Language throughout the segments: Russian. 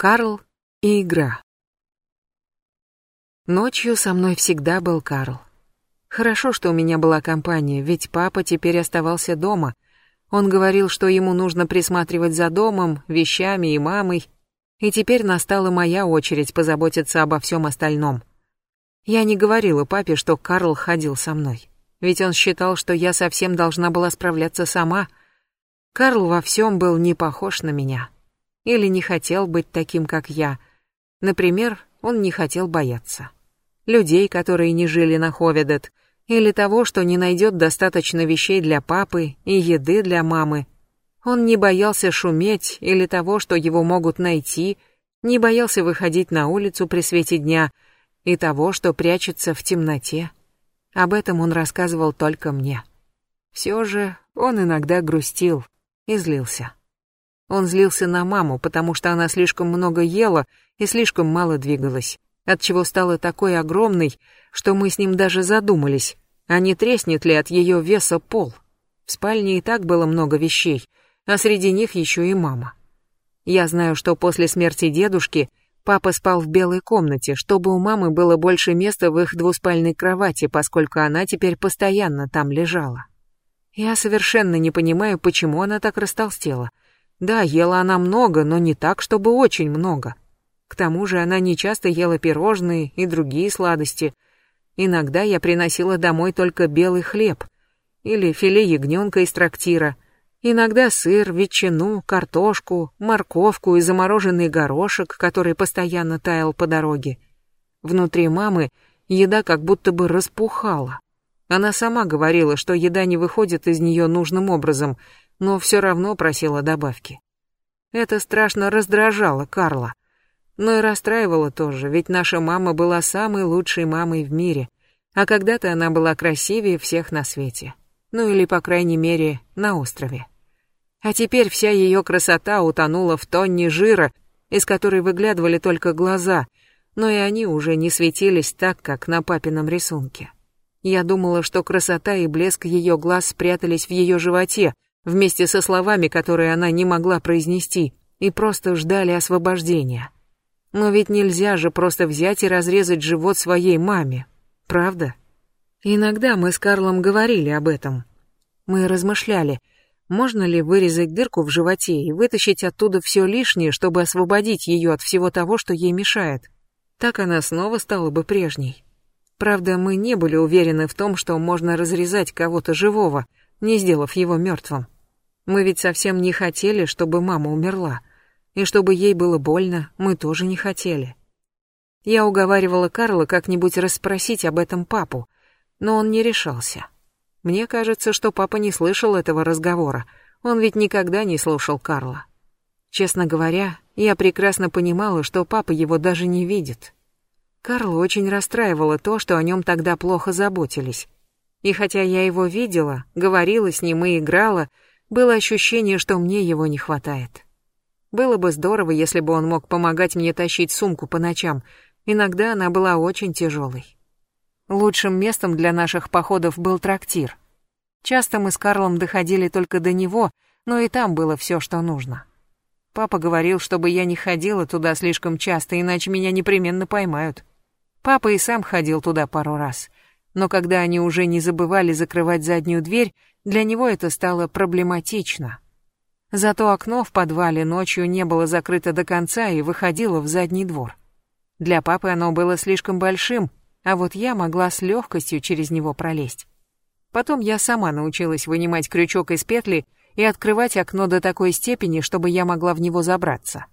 Карл и игра. Ночью со мной всегда был Карл. Хорошо, что у меня была компания, ведь папа теперь оставался дома. Он говорил, что ему нужно присматривать за домом, вещами и мамой, и теперь настала моя очередь позаботиться обо всем остальном. Я не говорила папе, что Карл ходил со мной, ведь он считал, что я совсем должна была справляться сама. Карл во всем был не похож на меня или не хотел быть таким, как я. Например, он не хотел бояться. Людей, которые не жили на Ховедет, или того, что не найдет достаточно вещей для папы и еды для мамы. Он не боялся шуметь или того, что его могут найти, не боялся выходить на улицу при свете дня и того, что прячется в темноте. Об этом он рассказывал только мне. Все же он иногда грустил и злился. Он злился на маму, потому что она слишком много ела и слишком мало двигалась, отчего стала такой огромной, что мы с ним даже задумались, а не треснет ли от ее веса пол. В спальне и так было много вещей, а среди них еще и мама. Я знаю, что после смерти дедушки папа спал в белой комнате, чтобы у мамы было больше места в их двуспальной кровати, поскольку она теперь постоянно там лежала. Я совершенно не понимаю, почему она так растолстела — да, ела она много, но не так, чтобы очень много. К тому же она не часто ела пирожные и другие сладости. Иногда я приносила домой только белый хлеб или филе ягненка из трактира. Иногда сыр, ветчину, картошку, морковку и замороженный горошек, который постоянно таял по дороге. Внутри мамы еда как будто бы распухала. Она сама говорила, что еда не выходит из нее нужным образом, но все равно просила добавки. Это страшно раздражало Карла. Но и расстраивало тоже, ведь наша мама была самой лучшей мамой в мире, а когда-то она была красивее всех на свете. Ну или, по крайней мере, на острове. А теперь вся ее красота утонула в тонне жира, из которой выглядывали только глаза, но и они уже не светились так, как на папином рисунке. Я думала, что красота и блеск ее глаз спрятались в ее животе, вместе со словами, которые она не могла произнести, и просто ждали освобождения. Но ведь нельзя же просто взять и разрезать живот своей маме, правда? Иногда мы с Карлом говорили об этом. Мы размышляли, можно ли вырезать дырку в животе и вытащить оттуда все лишнее, чтобы освободить ее от всего того, что ей мешает. Так она снова стала бы прежней. Правда, мы не были уверены в том, что можно разрезать кого-то живого, не сделав его мертвым. Мы ведь совсем не хотели, чтобы мама умерла. И чтобы ей было больно, мы тоже не хотели. Я уговаривала Карла как-нибудь расспросить об этом папу, но он не решался. Мне кажется, что папа не слышал этого разговора. Он ведь никогда не слушал Карла. Честно говоря, я прекрасно понимала, что папа его даже не видит. Карл очень расстраивало то, что о нем тогда плохо заботились. И хотя я его видела, говорила с ним и играла, было ощущение, что мне его не хватает. Было бы здорово, если бы он мог помогать мне тащить сумку по ночам. Иногда она была очень тяжелой. Лучшим местом для наших походов был трактир. Часто мы с Карлом доходили только до него, но и там было все, что нужно. Папа говорил, чтобы я не ходила туда слишком часто, иначе меня непременно поймают. Папа и сам ходил туда пару раз. Но когда они уже не забывали закрывать заднюю дверь, для него это стало проблематично. Зато окно в подвале ночью не было закрыто до конца и выходило в задний двор. Для папы оно было слишком большим, а вот я могла с легкостью через него пролезть. Потом я сама научилась вынимать крючок из петли и открывать окно до такой степени, чтобы я могла в него забраться.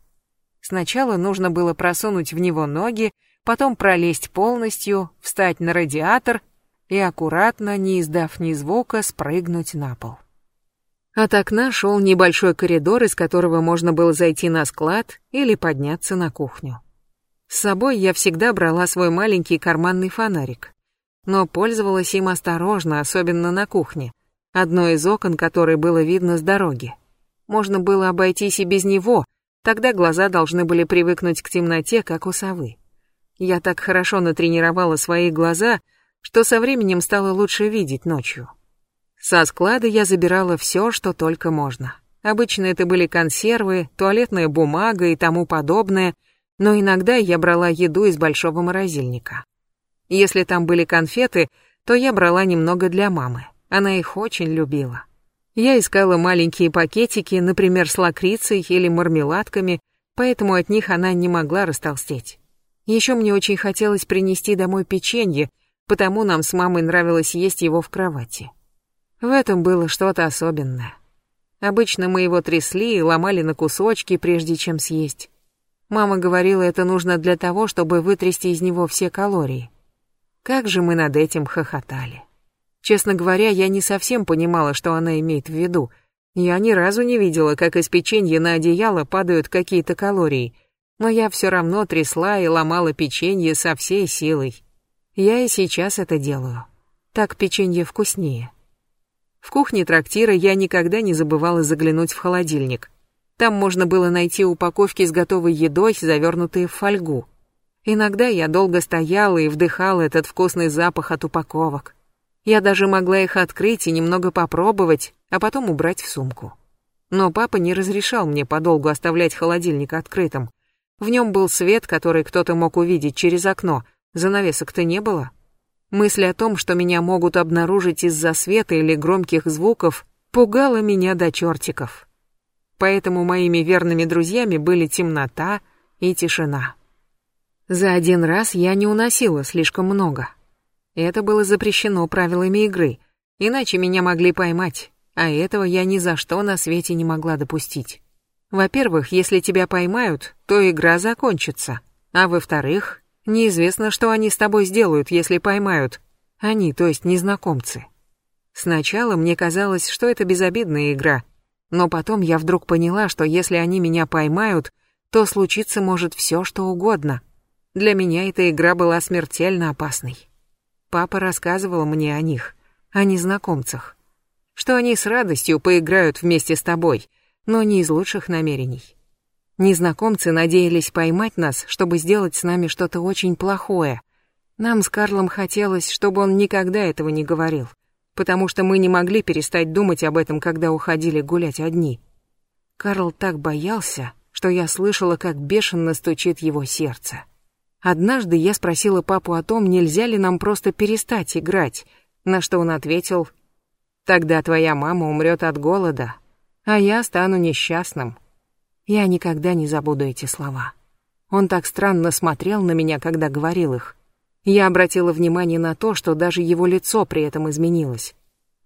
Сначала нужно было просунуть в него ноги, потом пролезть полностью, встать на радиатор и аккуратно, не издав ни звука, спрыгнуть на пол. От окна шел небольшой коридор, из которого можно было зайти на склад или подняться на кухню. С собой я всегда брала свой маленький карманный фонарик, но пользовалась им осторожно, особенно на кухне, одно из окон которой было видно с дороги. Можно было обойтись и без него, тогда глаза должны были привыкнуть к темноте, как у совы. Я так хорошо натренировала свои глаза — что со временем стало лучше видеть ночью. Со склада я забирала все, что только можно. Обычно это были консервы, туалетная бумага и тому подобное, но иногда я брала еду из большого морозильника. Если там были конфеты, то я брала немного для мамы. Она их очень любила. Я искала маленькие пакетики, например, с лакрицей или мармеладками, поэтому от них она не могла растолстеть. Еще мне очень хотелось принести домой печенье, потому нам с мамой нравилось есть его в кровати. В этом было что-то особенное. Обычно мы его трясли и ломали на кусочки, прежде чем съесть. Мама говорила, это нужно для того, чтобы вытрясти из него все калории. Как же мы над этим хохотали. Честно говоря, я не совсем понимала, что она имеет в виду. Я ни разу не видела, как из печенья на одеяло падают какие-то калории, но я все равно трясла и ломала печенье со всей силой. Я и сейчас это делаю. Так печенье вкуснее. В кухне трактира я никогда не забывала заглянуть в холодильник. Там можно было найти упаковки с готовой едой, завернутые в фольгу. Иногда я долго стояла и вдыхала этот вкусный запах от упаковок. Я даже могла их открыть и немного попробовать, а потом убрать в сумку. Но папа не разрешал мне подолгу оставлять холодильник открытым. В нем был свет, который кто-то мог увидеть через окно, занавесок-то не было. Мысль о том, что меня могут обнаружить из-за света или громких звуков, пугала меня до чертиков. Поэтому моими верными друзьями были темнота и тишина. За один раз я не уносила слишком много. Это было запрещено правилами игры, иначе меня могли поймать, а этого я ни за что на свете не могла допустить. Во-первых, если тебя поймают, то игра закончится, а во-вторых, Неизвестно, что они с тобой сделают, если поймают. Они, то есть незнакомцы. Сначала мне казалось, что это безобидная игра, но потом я вдруг поняла, что если они меня поймают, то случиться может все, что угодно. Для меня эта игра была смертельно опасной. Папа рассказывал мне о них, о незнакомцах, что они с радостью поиграют вместе с тобой, но не из лучших намерений. Незнакомцы надеялись поймать нас, чтобы сделать с нами что-то очень плохое. Нам с Карлом хотелось, чтобы он никогда этого не говорил, потому что мы не могли перестать думать об этом, когда уходили гулять одни. Карл так боялся, что я слышала, как бешено стучит его сердце. Однажды я спросила папу о том, нельзя ли нам просто перестать играть, на что он ответил, «Тогда твоя мама умрет от голода, а я стану несчастным». Я никогда не забуду эти слова. Он так странно смотрел на меня, когда говорил их. Я обратила внимание на то, что даже его лицо при этом изменилось.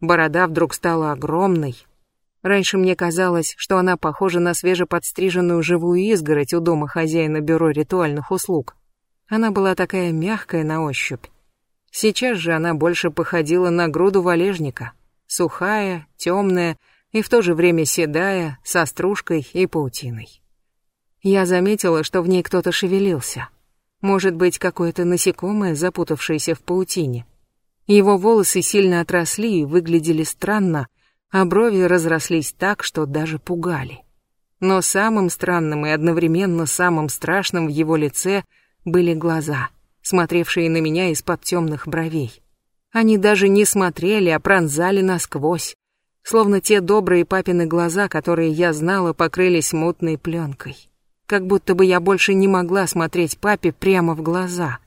Борода вдруг стала огромной. Раньше мне казалось, что она похожа на свежеподстриженную живую изгородь у дома хозяина бюро ритуальных услуг. Она была такая мягкая на ощупь. Сейчас же она больше походила на груду валежника. Сухая, темная, и в то же время седая, со стружкой и паутиной. Я заметила, что в ней кто-то шевелился. Может быть, какое-то насекомое, запутавшееся в паутине. Его волосы сильно отросли и выглядели странно, а брови разрослись так, что даже пугали. Но самым странным и одновременно самым страшным в его лице были глаза, смотревшие на меня из-под темных бровей. Они даже не смотрели, а пронзали насквозь, Словно те добрые папины глаза, которые я знала, покрылись мутной пленкой. Как будто бы я больше не могла смотреть папе прямо в глаза.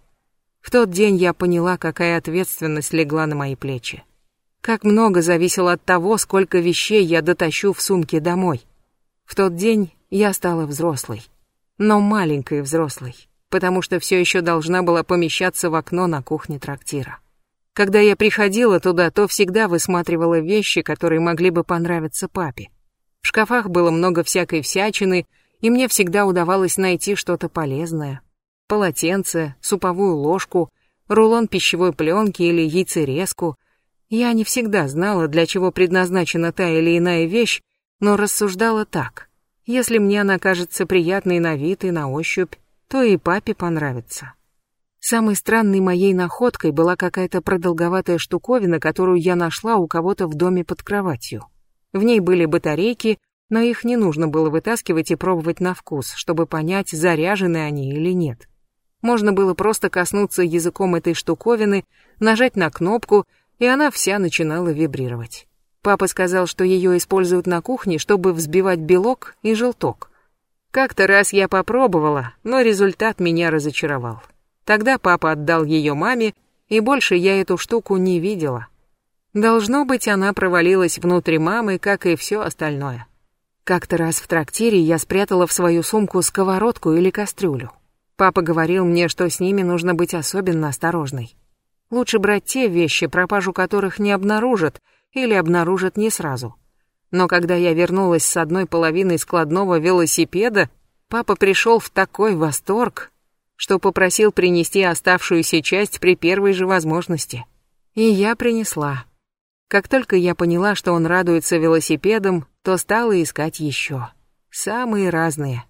В тот день я поняла, какая ответственность легла на мои плечи. Как много зависело от того, сколько вещей я дотащу в сумке домой. В тот день я стала взрослой. Но маленькой взрослой, потому что все еще должна была помещаться в окно на кухне трактира. Когда я приходила туда, то всегда высматривала вещи, которые могли бы понравиться папе. В шкафах было много всякой всячины, и мне всегда удавалось найти что-то полезное. Полотенце, суповую ложку, рулон пищевой пленки или яйцерезку. Я не всегда знала, для чего предназначена та или иная вещь, но рассуждала так. Если мне она кажется приятной на вид и на ощупь, то и папе понравится. Самой странной моей находкой была какая-то продолговатая штуковина, которую я нашла у кого-то в доме под кроватью. В ней были батарейки, но их не нужно было вытаскивать и пробовать на вкус, чтобы понять, заряжены они или нет. Можно было просто коснуться языком этой штуковины, нажать на кнопку, и она вся начинала вибрировать. Папа сказал, что ее используют на кухне, чтобы взбивать белок и желток. Как-то раз я попробовала, но результат меня разочаровал. Тогда папа отдал ее маме, и больше я эту штуку не видела. Должно быть, она провалилась внутрь мамы, как и все остальное. Как-то раз в трактире я спрятала в свою сумку сковородку или кастрюлю. Папа говорил мне, что с ними нужно быть особенно осторожной. Лучше брать те вещи, пропажу которых не обнаружат, или обнаружат не сразу. Но когда я вернулась с одной половиной складного велосипеда, папа пришел в такой восторг, что попросил принести оставшуюся часть при первой же возможности. И я принесла. Как только я поняла, что он радуется велосипедам, то стала искать еще. Самые разные.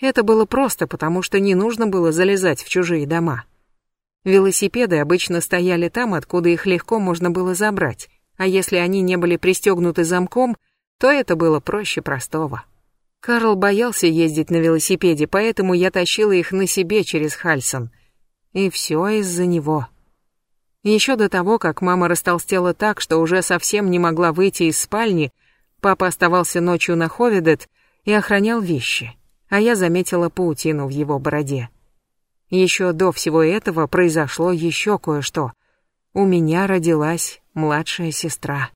Это было просто, потому что не нужно было залезать в чужие дома. Велосипеды обычно стояли там, откуда их легко можно было забрать, а если они не были пристегнуты замком, то это было проще простого. Карл боялся ездить на велосипеде, поэтому я тащила их на себе через Хальсон. И все из-за него. Еще до того, как мама растолстела так, что уже совсем не могла выйти из спальни, папа оставался ночью на Ховедет и охранял вещи, а я заметила паутину в его бороде. Еще до всего этого произошло еще кое-что. У меня родилась младшая сестра.